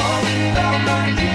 generation. Talk about my